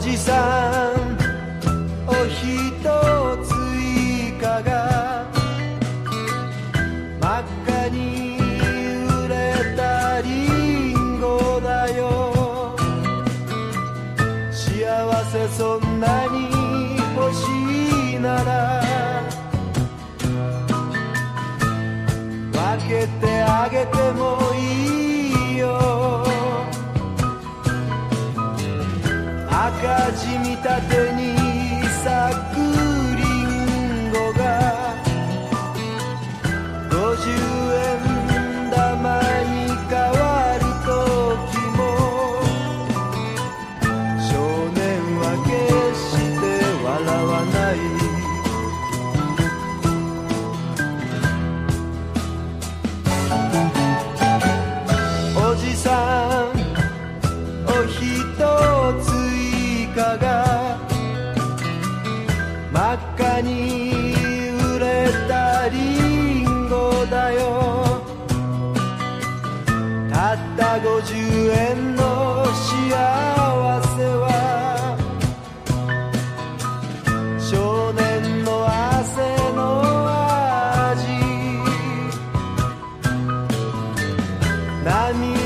じさんおひとついかが真っ赤に売れたりんごだよ。幸せそんなに欲しいなら分けてあげてもいい。赤字見立てに咲くが真っ赤に売れたリンゴだよ。たった50円の幸せは少年の汗の味。涙